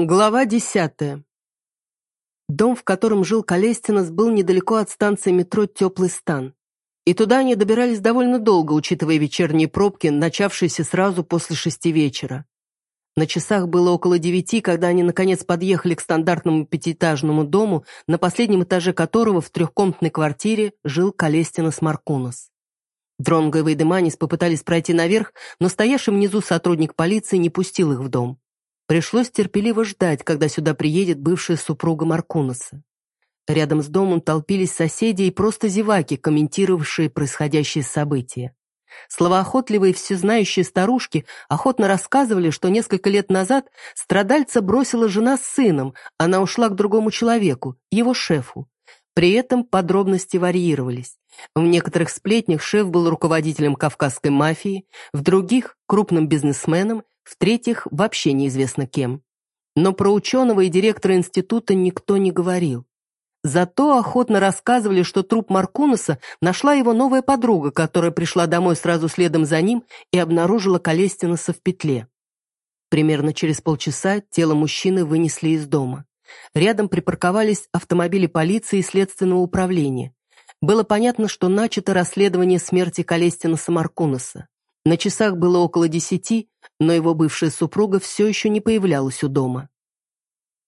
Глава десятая. Дом, в котором жил Колестинос, был недалеко от станции метро «Теплый стан». И туда они добирались довольно долго, учитывая вечерние пробки, начавшиеся сразу после шести вечера. На часах было около девяти, когда они наконец подъехали к стандартному пятиэтажному дому, на последнем этаже которого в трехкомнатной квартире жил Колестинос Маркунос. Дронго и Вейдеманис попытались пройти наверх, но стоявший внизу сотрудник полиции не пустил их в дом. Пришлось терпеливо ждать, когда сюда приедет бывшая супруга Маркунаса. Рядом с домом толпились соседи и просто зеваки, комментировавшие происходящие события. Словоохотливые всезнающие старушки охотно рассказывали, что несколько лет назад страдальца бросила жена с сыном, она ушла к другому человеку, его шефу. При этом подробности варьировались. В некоторых сплетнях шеф был руководителем кавказской мафии, в других – крупным бизнесменом, в-третьих, вообще неизвестно кем. Но про ученого и директора института никто не говорил. Зато охотно рассказывали, что труп Маркунаса нашла его новая подруга, которая пришла домой сразу следом за ним и обнаружила Колестиноса в петле. Примерно через полчаса тело мужчины вынесли из дома. Рядом припарковались автомобили полиции и следственного управления. Было понятно, что начато расследование смерти Колестиноса Маркунаса. На часах было около десяти, но его бывшая супруга все еще не появлялась у дома.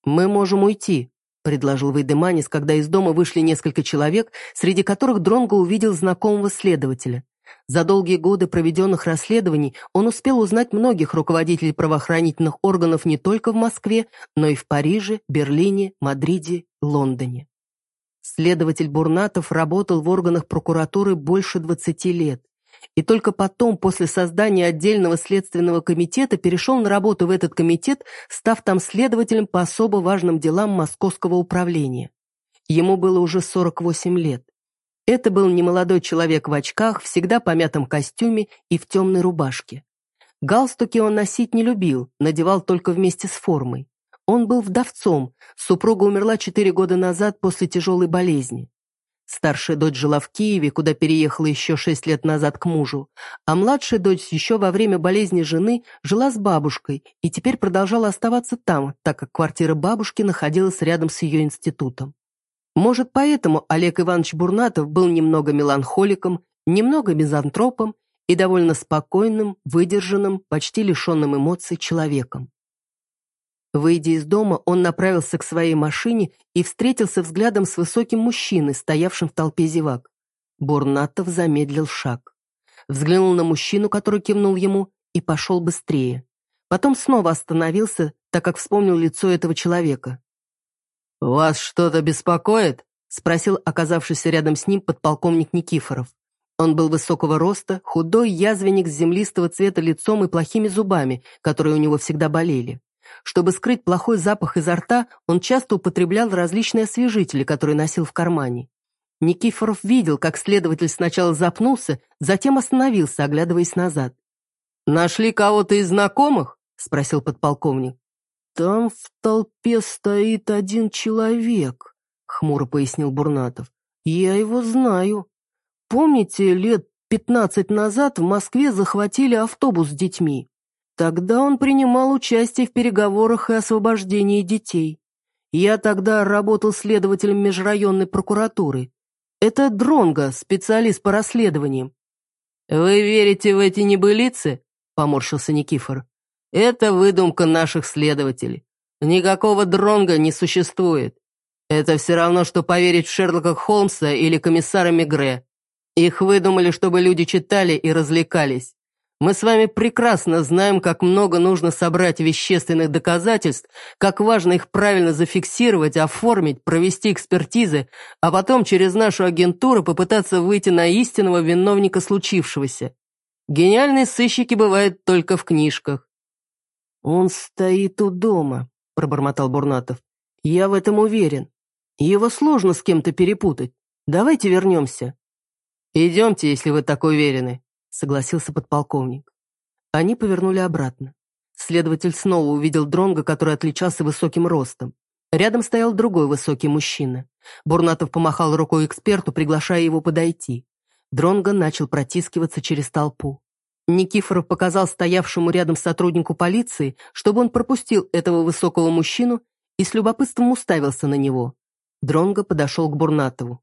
«Мы можем уйти», — предложил Вейдеманис, когда из дома вышли несколько человек, среди которых Дронго увидел знакомого следователя. За долгие годы проведенных расследований он успел узнать многих руководителей правоохранительных органов не только в Москве, но и в Париже, Берлине, Мадриде, Лондоне. Следователь Бурнатов работал в органах прокуратуры больше 20 лет и только потом, после создания отдельного следственного комитета, перешел на работу в этот комитет, став там следователем по особо важным делам Московского управления. Ему было уже 48 лет. Это был немолодой человек в очках, всегда помятом костюме и в темной рубашке. Галстуки он носить не любил, надевал только вместе с формой. Он был вдовцом, супруга умерла четыре года назад после тяжелой болезни. Старшая дочь жила в Киеве, куда переехала еще шесть лет назад к мужу, а младшая дочь еще во время болезни жены жила с бабушкой и теперь продолжала оставаться там, так как квартира бабушки находилась рядом с ее институтом. Может, поэтому Олег Иванович Бурнатов был немного меланхоликом, немного мизантропом и довольно спокойным, выдержанным, почти лишенным эмоций человеком. Выйдя из дома, он направился к своей машине и встретился взглядом с высоким мужчиной, стоявшим в толпе зевак. Бурнатов замедлил шаг. Взглянул на мужчину, который кивнул ему, и пошел быстрее. Потом снова остановился, так как вспомнил лицо этого человека. «Вас что-то беспокоит?» — спросил оказавшийся рядом с ним подполковник Никифоров. Он был высокого роста, худой язвенник с землистого цвета лицом и плохими зубами, которые у него всегда болели. Чтобы скрыть плохой запах изо рта, он часто употреблял различные освежители, которые носил в кармане. Никифоров видел, как следователь сначала запнулся, затем остановился, оглядываясь назад. «Нашли кого-то из знакомых?» — спросил подполковник. «Там в толпе стоит один человек», — хмуро пояснил Бурнатов. «Я его знаю. Помните, лет пятнадцать назад в Москве захватили автобус с детьми? Тогда он принимал участие в переговорах и освобождении детей. Я тогда работал следователем межрайонной прокуратуры. Это Дронга, специалист по расследованиям. «Вы верите в эти небылицы?» — поморщился Никифор. «Это выдумка наших следователей. Никакого Дронга не существует. Это все равно, что поверить в Шерлока Холмса или комиссара Мегре. Их выдумали, чтобы люди читали и развлекались. Мы с вами прекрасно знаем, как много нужно собрать вещественных доказательств, как важно их правильно зафиксировать, оформить, провести экспертизы, а потом через нашу агентуру попытаться выйти на истинного виновника случившегося. Гениальные сыщики бывают только в книжках. «Он стоит у дома», — пробормотал Бурнатов. «Я в этом уверен. Его сложно с кем-то перепутать. Давайте вернемся». «Идемте, если вы так уверены», согласился подполковник. Они повернули обратно. Следователь снова увидел Дронга, который отличался высоким ростом. Рядом стоял другой высокий мужчина. Бурнатов помахал рукой эксперту, приглашая его подойти. Дронго начал протискиваться через толпу. Никифоров показал стоявшему рядом сотруднику полиции, чтобы он пропустил этого высокого мужчину и с любопытством уставился на него. Дронго подошел к Бурнатову.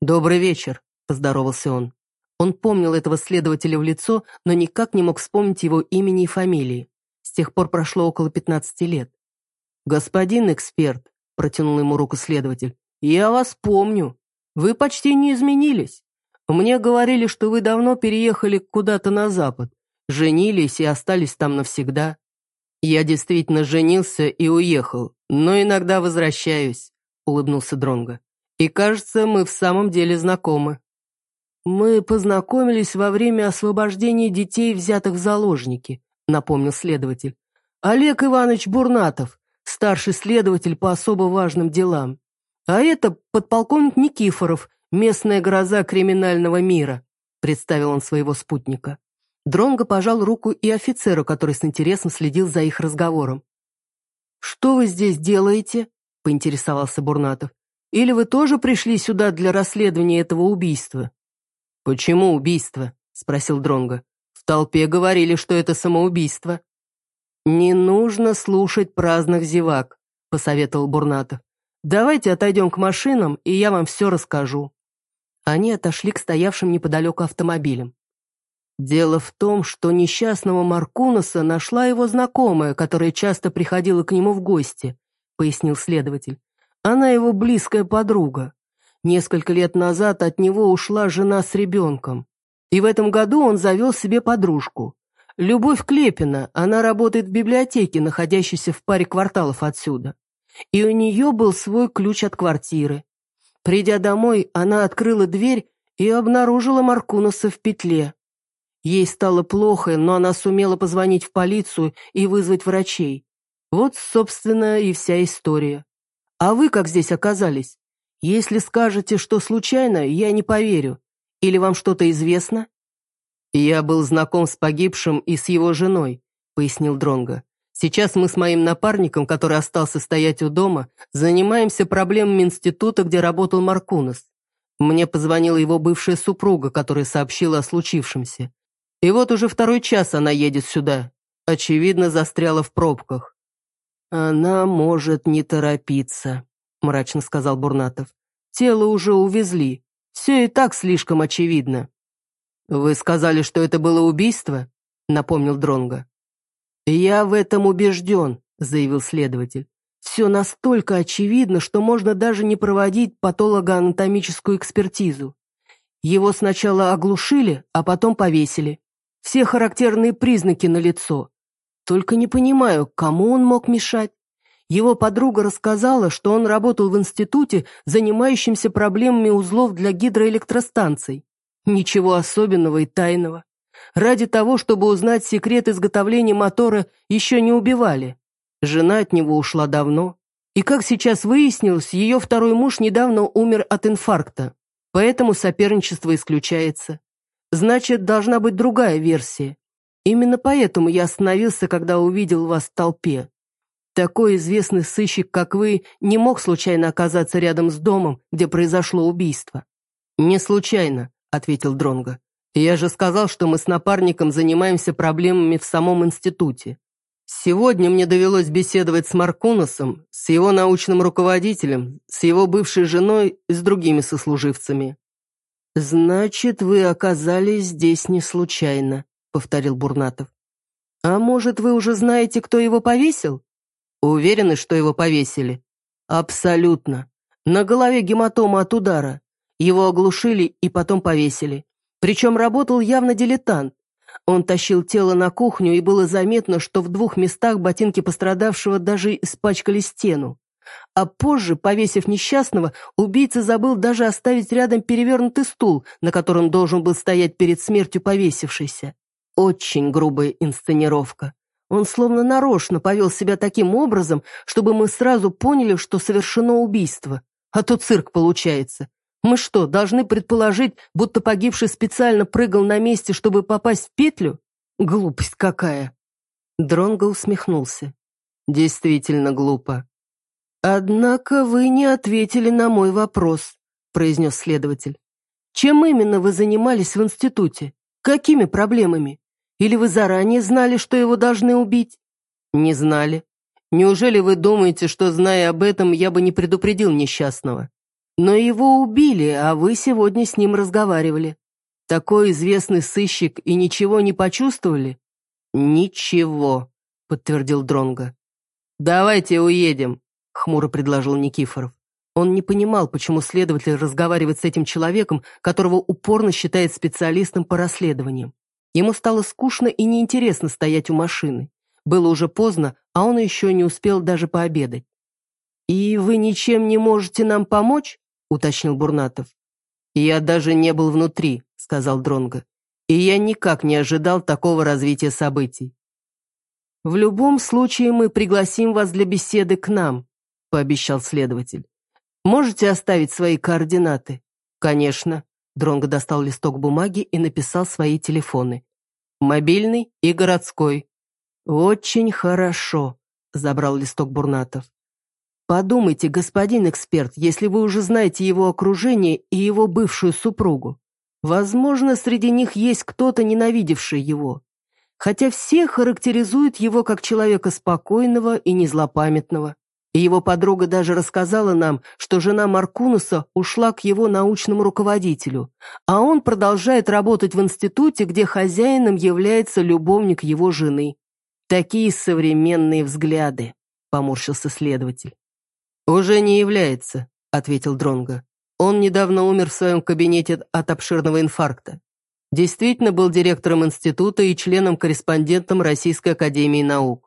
«Добрый вечер», — поздоровался он. Он помнил этого следователя в лицо, но никак не мог вспомнить его имени и фамилии. С тех пор прошло около 15 лет. «Господин эксперт», — протянул ему руку следователь, — «я вас помню. Вы почти не изменились. Мне говорили, что вы давно переехали куда-то на запад, женились и остались там навсегда. Я действительно женился и уехал, но иногда возвращаюсь», — улыбнулся Дронго. «И кажется, мы в самом деле знакомы». «Мы познакомились во время освобождения детей, взятых в заложники», — напомнил следователь. «Олег Иванович Бурнатов, старший следователь по особо важным делам. А это подполковник Никифоров, местная гроза криминального мира», — представил он своего спутника. Дронго пожал руку и офицеру, который с интересом следил за их разговором. «Что вы здесь делаете?» — поинтересовался Бурнатов. «Или вы тоже пришли сюда для расследования этого убийства?» «Почему убийство?» — спросил Дронго. «В толпе говорили, что это самоубийство». «Не нужно слушать праздных зевак», — посоветовал Бурнатов. «Давайте отойдем к машинам, и я вам все расскажу». Они отошли к стоявшим неподалеку автомобилям. Дело в том, что несчастного Маркунаса нашла его знакомая, которая часто приходила к нему в гости, пояснил следователь. Она его близкая подруга. Несколько лет назад от него ушла жена с ребенком. И в этом году он завел себе подружку. Любовь Клепина, она работает в библиотеке, находящейся в паре кварталов отсюда. И у нее был свой ключ от квартиры. Придя домой, она открыла дверь и обнаружила Маркунаса в петле. Ей стало плохо, но она сумела позвонить в полицию и вызвать врачей. Вот, собственно, и вся история. А вы как здесь оказались? Если скажете, что случайно, я не поверю. Или вам что-то известно?» «Я был знаком с погибшим и с его женой», — пояснил Дронго. «Сейчас мы с моим напарником, который остался стоять у дома, занимаемся проблемами института, где работал Маркунос. Мне позвонила его бывшая супруга, которая сообщила о случившемся. И вот уже второй час она едет сюда. Очевидно, застряла в пробках». «Она может не торопиться», мрачно сказал Бурнатов. «Тело уже увезли. Все и так слишком очевидно». «Вы сказали, что это было убийство?» — напомнил Дронго. «Я в этом убежден», — заявил следователь. «Все настолько очевидно, что можно даже не проводить патологоанатомическую экспертизу. Его сначала оглушили, а потом повесили. Все характерные признаки налицо. Только не понимаю, кому он мог мешать. Его подруга рассказала, что он работал в институте, занимающемся проблемами узлов для гидроэлектростанций. Ничего особенного и тайного. Ради того, чтобы узнать секрет изготовления мотора, еще не убивали. Жена от него ушла давно. И, как сейчас выяснилось, ее второй муж недавно умер от инфаркта. Поэтому соперничество исключается. Значит, должна быть другая версия. Именно поэтому я остановился, когда увидел вас в толпе. Такой известный сыщик, как вы, не мог случайно оказаться рядом с домом, где произошло убийство. Не случайно, ответил Дронго. Я же сказал, что мы с напарником занимаемся проблемами в самом институте. Сегодня мне довелось беседовать с Маркуносом, с его научным руководителем, с его бывшей женой и с другими сослуживцами. «Значит, вы оказались здесь не случайно», — повторил Бурнатов. «А может, вы уже знаете, кто его повесил?» Уверены, что его повесили? Абсолютно. На голове гематома от удара. Его оглушили и потом повесили. Причем работал явно дилетант. Он тащил тело на кухню, и было заметно, что в двух местах ботинки пострадавшего даже испачкали стену. А позже, повесив несчастного, убийца забыл даже оставить рядом перевернутый стул, на котором должен был стоять перед смертью повесившийся. Очень грубая инсценировка. Он словно нарочно повел себя таким образом, чтобы мы сразу поняли, что совершено убийство. А то цирк получается. Мы что, должны предположить, будто погибший специально прыгал на месте, чтобы попасть в петлю? Глупость какая!» Дронго усмехнулся. «Действительно глупо». «Однако вы не ответили на мой вопрос», — произнес следователь. «Чем именно вы занимались в институте? Какими проблемами? Или вы заранее знали, что его должны убить? Не знали. Неужели вы думаете, что, зная об этом, я бы не предупредил несчастного? Но его убили, а вы сегодня с ним разговаривали. Такой известный сыщик и ничего не почувствовали? Ничего, подтвердил Дронга. Давайте уедем, хмуро предложил Никифоров. Он не понимал, почему следователь разговаривает с этим человеком, которого упорно считает специалистом по расследованиям. Ему стало скучно и неинтересно стоять у машины. Было уже поздно, а он еще не успел даже пообедать. «И вы ничем не можете нам помочь?» — уточнил Бурнатов. «Я даже не был внутри», — сказал Дронго. «И я никак не ожидал такого развития событий». «В любом случае мы пригласим вас для беседы к нам», — пообещал следователь. «Можете оставить свои координаты?» «Конечно». Дронго достал листок бумаги и написал свои телефоны. «Мобильный и городской». «Очень хорошо», — забрал листок Бурнатов. Подумайте, господин эксперт, если вы уже знаете его окружение и его бывшую супругу. Возможно, среди них есть кто-то, ненавидевший его. Хотя все характеризуют его как человека спокойного и незлопамятного. И его подруга даже рассказала нам, что жена Маркунуса ушла к его научному руководителю, а он продолжает работать в институте, где хозяином является любовник его жены. Такие современные взгляды, поморщился следователь. «Уже не является», — ответил Дронго. «Он недавно умер в своем кабинете от обширного инфаркта. Действительно был директором института и членом-корреспондентом Российской академии наук».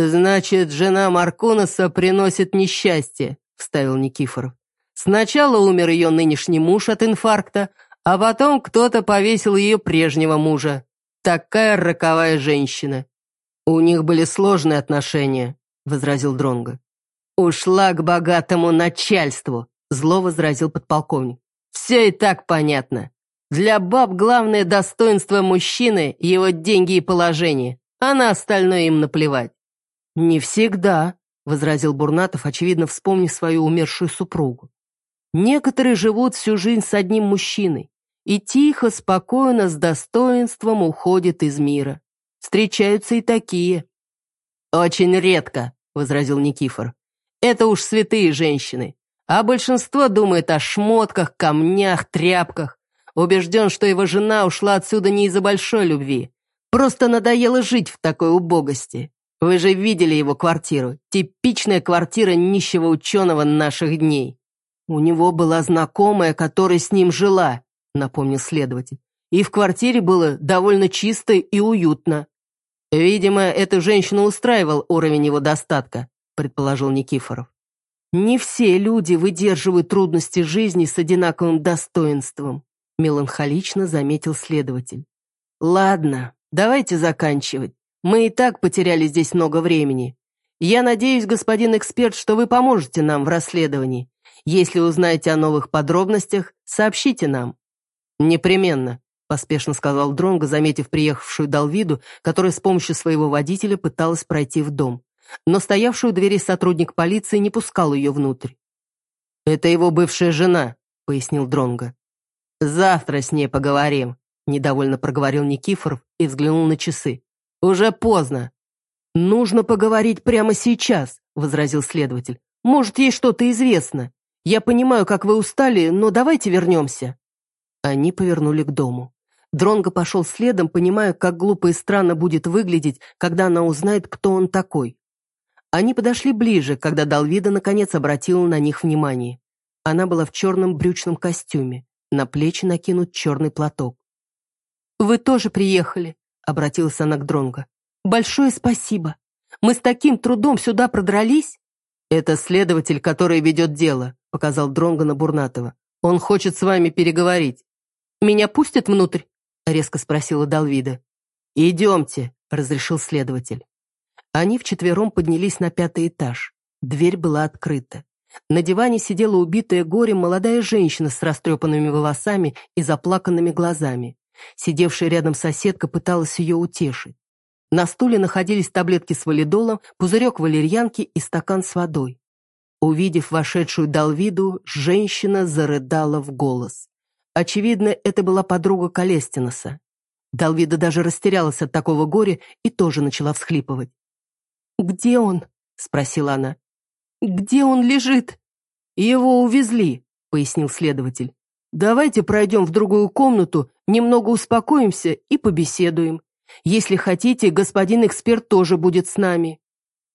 «Значит, жена Марконеса приносит несчастье», — вставил Никифоров. «Сначала умер ее нынешний муж от инфаркта, а потом кто-то повесил ее прежнего мужа. Такая роковая женщина». «У них были сложные отношения», — возразил Дронго. «Ушла к богатому начальству», — зло возразил подполковник. «Все и так понятно. Для баб главное достоинство мужчины — его деньги и положение, а на остальное им наплевать». «Не всегда», — возразил Бурнатов, очевидно вспомнив свою умершую супругу. «Некоторые живут всю жизнь с одним мужчиной и тихо, спокойно, с достоинством уходят из мира. Встречаются и такие». «Очень редко», — возразил Никифор. Это уж святые женщины. А большинство думает о шмотках, камнях, тряпках. Убежден, что его жена ушла отсюда не из-за большой любви. Просто надоело жить в такой убогости. Вы же видели его квартиру. Типичная квартира нищего ученого наших дней. У него была знакомая, которая с ним жила, напомнил следователь. И в квартире было довольно чисто и уютно. Видимо, эту женщину устраивал уровень его достатка предположил Никифоров. «Не все люди выдерживают трудности жизни с одинаковым достоинством», меланхолично заметил следователь. «Ладно, давайте заканчивать. Мы и так потеряли здесь много времени. Я надеюсь, господин эксперт, что вы поможете нам в расследовании. Если узнаете о новых подробностях, сообщите нам». «Непременно», — поспешно сказал Дронго, заметив приехавшую Далвиду, которая с помощью своего водителя пыталась пройти в дом но стоявший у двери сотрудник полиции не пускал ее внутрь. «Это его бывшая жена», — пояснил Дронго. «Завтра с ней поговорим», — недовольно проговорил Никифоров и взглянул на часы. «Уже поздно». «Нужно поговорить прямо сейчас», — возразил следователь. «Может, ей что-то известно. Я понимаю, как вы устали, но давайте вернемся». Они повернули к дому. Дронго пошел следом, понимая, как глупо и странно будет выглядеть, когда она узнает, кто он такой. Они подошли ближе, когда Далвида наконец обратила на них внимание. Она была в черном брючном костюме, на плечи накинут черный платок. «Вы тоже приехали», — обратилась она к Дронго. «Большое спасибо. Мы с таким трудом сюда продрались». «Это следователь, который ведет дело», — показал Дронго на Бурнатова. «Он хочет с вами переговорить». «Меня пустят внутрь?» — резко спросила Далвида. «Идемте», — разрешил следователь. Они вчетвером поднялись на пятый этаж. Дверь была открыта. На диване сидела убитая горем молодая женщина с растрепанными волосами и заплаканными глазами. Сидевшая рядом соседка пыталась ее утешить. На стуле находились таблетки с валидолом, пузырек валерьянки и стакан с водой. Увидев вошедшую Далвиду, женщина зарыдала в голос. Очевидно, это была подруга Калестиноса. Далвида даже растерялась от такого горя и тоже начала всхлипывать. «Где он?» — спросила она. «Где он лежит?» «Его увезли», — пояснил следователь. «Давайте пройдем в другую комнату, немного успокоимся и побеседуем. Если хотите, господин эксперт тоже будет с нами».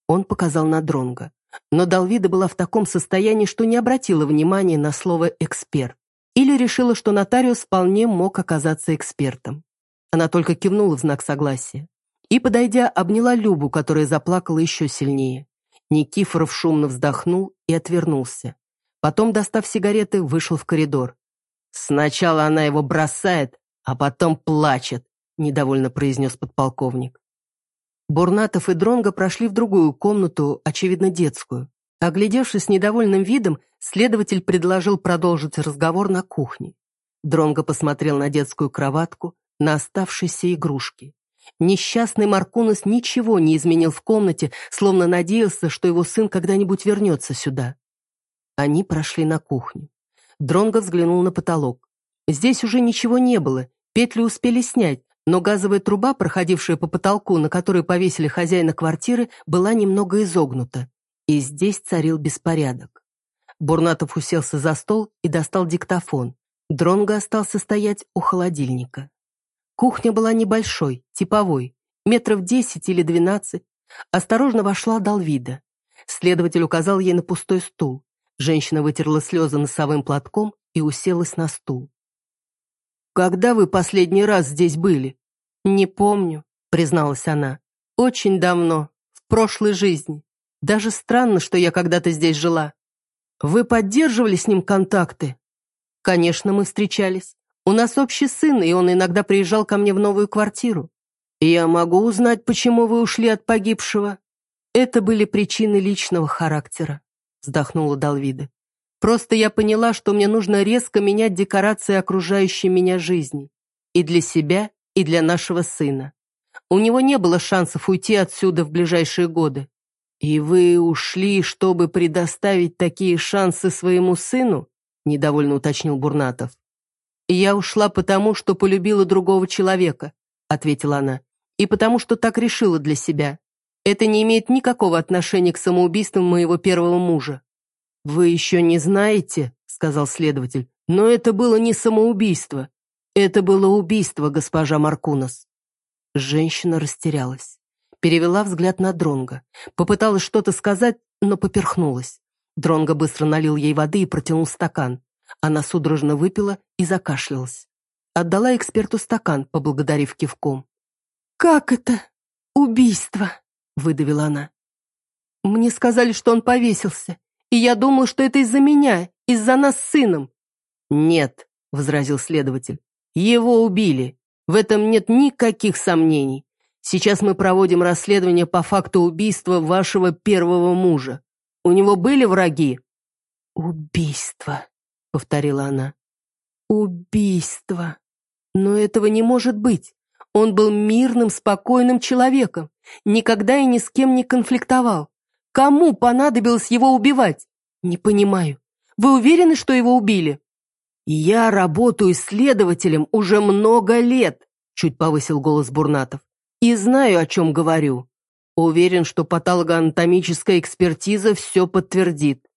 Он показал на Дронга. Но Далвида была в таком состоянии, что не обратила внимания на слово «эксперт». Или решила, что нотариус вполне мог оказаться экспертом. Она только кивнула в знак согласия. И, подойдя, обняла Любу, которая заплакала еще сильнее. Никифоров шумно вздохнул и отвернулся. Потом, достав сигареты, вышел в коридор. «Сначала она его бросает, а потом плачет», — недовольно произнес подполковник. Бурнатов и Дронго прошли в другую комнату, очевидно, детскую. Оглядевшись с недовольным видом, следователь предложил продолжить разговор на кухне. Дронго посмотрел на детскую кроватку, на оставшиеся игрушки. Несчастный Маркунос ничего не изменил в комнате, словно надеялся, что его сын когда-нибудь вернется сюда. Они прошли на кухню. Дронго взглянул на потолок. Здесь уже ничего не было, петли успели снять, но газовая труба, проходившая по потолку, на которой повесили хозяина квартиры, была немного изогнута. И здесь царил беспорядок. Бурнатов уселся за стол и достал диктофон. Дронго остался стоять у холодильника. Кухня была небольшой, типовой, метров десять или двенадцать. Осторожно вошла Далвида. Следователь указал ей на пустой стул. Женщина вытерла слезы носовым платком и уселась на стул. «Когда вы последний раз здесь были?» «Не помню», — призналась она. «Очень давно, в прошлой жизни. Даже странно, что я когда-то здесь жила. Вы поддерживали с ним контакты?» «Конечно, мы встречались. У нас общий сын, и он иногда приезжал ко мне в новую квартиру. Я могу узнать, почему вы ушли от погибшего? Это были причины личного характера, вздохнула Далвида. Просто я поняла, что мне нужно резко менять декорации окружающей меня жизни. И для себя, и для нашего сына. У него не было шансов уйти отсюда в ближайшие годы. И вы ушли, чтобы предоставить такие шансы своему сыну? Недовольно уточнил Бурнатов. «Я ушла потому, что полюбила другого человека», — ответила она, «и потому, что так решила для себя. Это не имеет никакого отношения к самоубийству моего первого мужа». «Вы еще не знаете», — сказал следователь, «но это было не самоубийство. Это было убийство, госпожа Маркунас». Женщина растерялась. Перевела взгляд на Дронга, Попыталась что-то сказать, но поперхнулась. Дронго быстро налил ей воды и протянул стакан. Она судорожно выпила и закашлялась. Отдала эксперту стакан, поблагодарив кивком. «Как это? Убийство!» — выдавила она. «Мне сказали, что он повесился, и я думал, что это из-за меня, из-за нас с сыном». «Нет», — возразил следователь, — «его убили. В этом нет никаких сомнений. Сейчас мы проводим расследование по факту убийства вашего первого мужа. У него были враги?» «Убийство», повторила она. Убийство. Но этого не может быть. Он был мирным, спокойным человеком, никогда и ни с кем не конфликтовал. Кому понадобилось его убивать? Не понимаю. Вы уверены, что его убили? Я работаю следователем уже много лет, чуть повысил голос Бурнатов, и знаю, о чем говорю. Уверен, что патологоанатомическая экспертиза все подтвердит.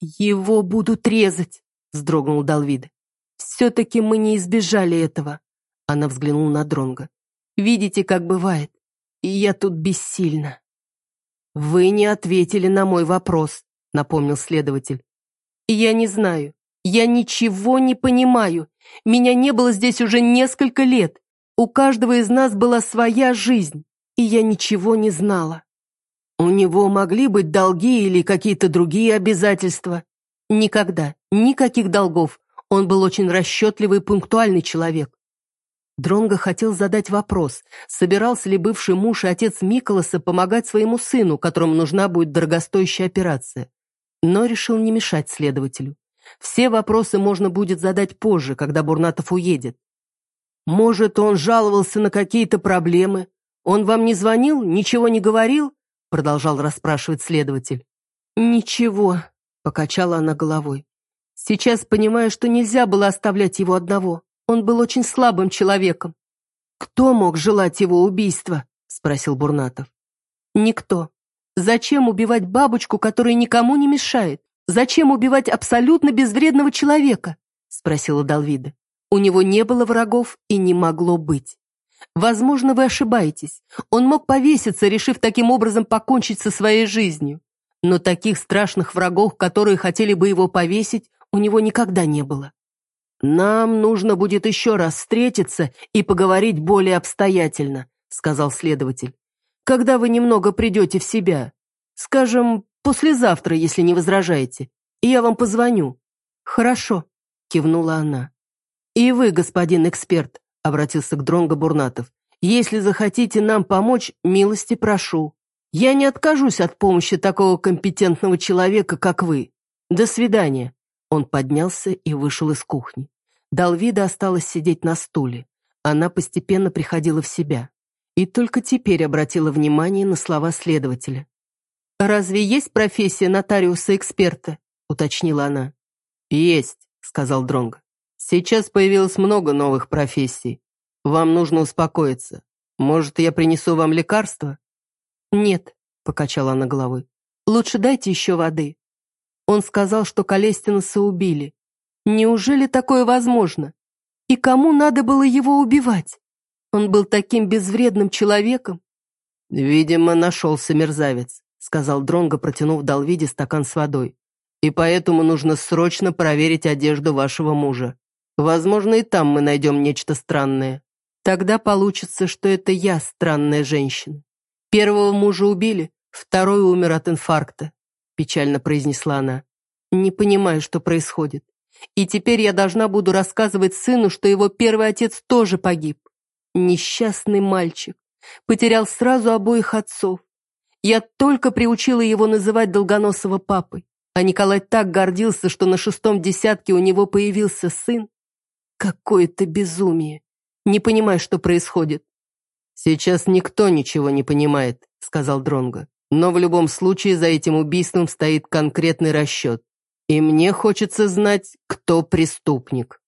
«Его будут резать», — вздрогнул Далвид. «Все-таки мы не избежали этого». Она взглянула на Дронга. «Видите, как бывает. И я тут бессильна». «Вы не ответили на мой вопрос», — напомнил следователь. «Я не знаю. Я ничего не понимаю. Меня не было здесь уже несколько лет. У каждого из нас была своя жизнь, и я ничего не знала». У него могли быть долги или какие-то другие обязательства? Никогда, никаких долгов. Он был очень расчетливый и пунктуальный человек. Дронго хотел задать вопрос, собирался ли бывший муж и отец Миколаса помогать своему сыну, которому нужна будет дорогостоящая операция. Но решил не мешать следователю. Все вопросы можно будет задать позже, когда Бурнатов уедет. Может, он жаловался на какие-то проблемы? Он вам не звонил, ничего не говорил? продолжал расспрашивать следователь. «Ничего», — покачала она головой. «Сейчас понимаю, что нельзя было оставлять его одного. Он был очень слабым человеком. «Кто мог желать его убийства?» — спросил Бурнатов. «Никто. Зачем убивать бабочку, которая никому не мешает? Зачем убивать абсолютно безвредного человека?» — спросила Далвида. «У него не было врагов и не могло быть. Возможно, вы ошибаетесь. Он мог повеситься, решив таким образом покончить со своей жизнью. Но таких страшных врагов, которые хотели бы его повесить, у него никогда не было. «Нам нужно будет еще раз встретиться и поговорить более обстоятельно», сказал следователь. «Когда вы немного придете в себя? Скажем, послезавтра, если не возражаете, и я вам позвоню». «Хорошо», кивнула она. «И вы, господин эксперт», обратился к Дронго Бурнатов, «если захотите нам помочь, милости прошу. Я не откажусь от помощи такого компетентного человека, как вы. До свидания». Он поднялся и вышел из кухни. Далвида осталась сидеть на стуле. Она постепенно приходила в себя. И только теперь обратила внимание на слова следователя. «Разве есть профессия нотариуса-эксперта?» — уточнила она. «Есть», — сказал Дронго. «Сейчас появилось много новых профессий. Вам нужно успокоиться. Может, я принесу вам лекарство?» «Нет», — покачала она головой. «Лучше дайте еще воды». Он сказал, что Колестинаса убили. Неужели такое возможно? И кому надо было его убивать? Он был таким безвредным человеком. «Видимо, нашелся мерзавец», — сказал Дронго, протянув Далвиде стакан с водой. «И поэтому нужно срочно проверить одежду вашего мужа. Возможно, и там мы найдем нечто странное. Тогда получится, что это я странная женщина. Первого мужа убили, второй умер от инфаркта печально произнесла она. «Не понимаю, что происходит. И теперь я должна буду рассказывать сыну, что его первый отец тоже погиб. Несчастный мальчик. Потерял сразу обоих отцов. Я только приучила его называть Долгоносова папой. А Николай так гордился, что на шестом десятке у него появился сын. Какое-то безумие. Не понимаю, что происходит. «Сейчас никто ничего не понимает», — сказал Дронго. Но в любом случае за этим убийством стоит конкретный расчет. И мне хочется знать, кто преступник.